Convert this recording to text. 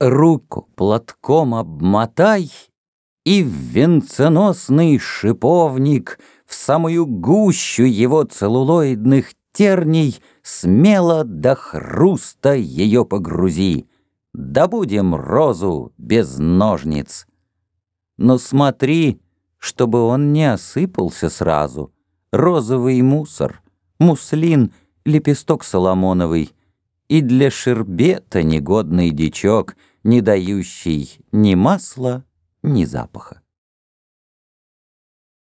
Руку платком обмотай И в венценосный шиповник В самую гущу его целлулоидных терней Смело до хруста ее погрузи. Добудем розу без ножниц. Но смотри, чтобы он не осыпался сразу. Розовый мусор, муслин, лепесток соломоновый И для шербета негодный дичок — не дающий ни масла, ни запаха.